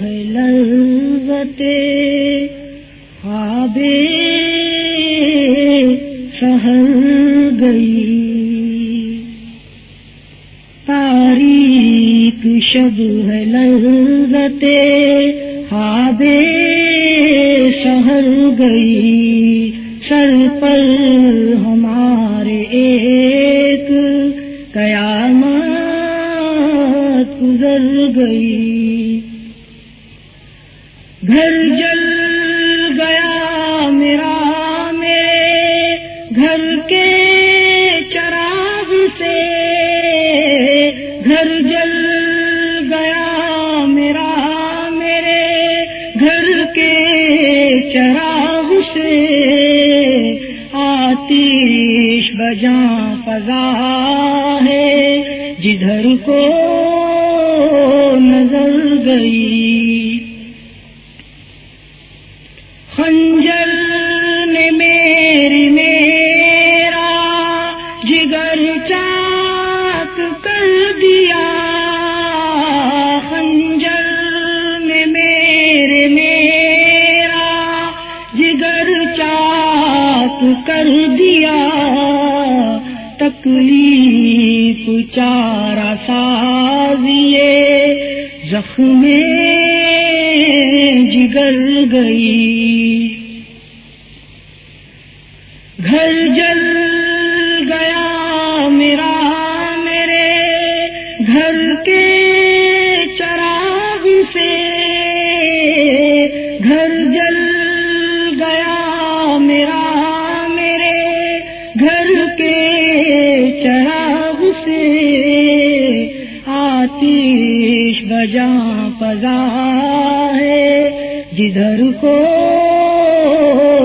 ہے لذت خواب سہل گئی۔ تاریخ شب ہے لذت خواب سہل گئی۔ سر پر ہمارے ایک قیامت گزر گئی۔ گھر جل گیا میرا میرے گھر کے چراغ سے گھر جل گیا میرا میرے، گھر کے چراغ سے آتیش بجاں فضا ہے، جدھر کو نظر گئی۔ خنجر نے میری میرا جگر چاک کر دیا۔ خنجر نے میرے میرا جگر چاک کر دیا۔ تکلیف چارا سازیے۔ زخم جگر گئی۔ گھر جل گیا میرا میرے گھر کے چراغ سے گھر جل گیا میرا میرے گھر کے چراغ سے آتیش بجاں فضا ہے جدھر کو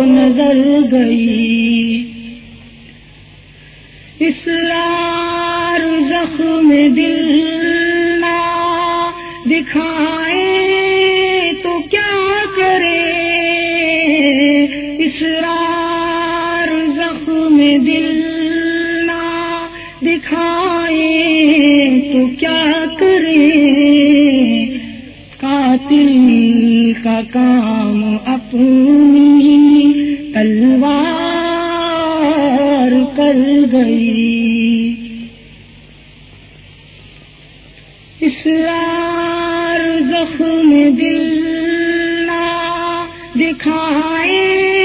نظر گئی اسرار زخم دل نہ دکھائے تو کیا کرے؟ اسرار زخم دل نہ دکھائے تو کیا کرے؟ قاتل کا کام اپنی تلوار کر گئی۔ اسرار زخم دل نہ دکھائے۔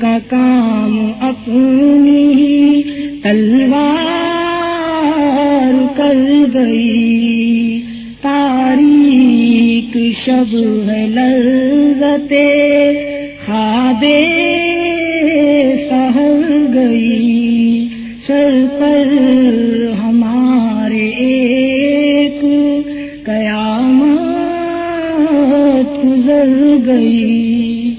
کا کام اپنی تلوار کر گئی۔ تاریخ شب ہے لذتے خوابے سہر گئی۔ سر پر ہمارے ایک قیامت گزر گئی۔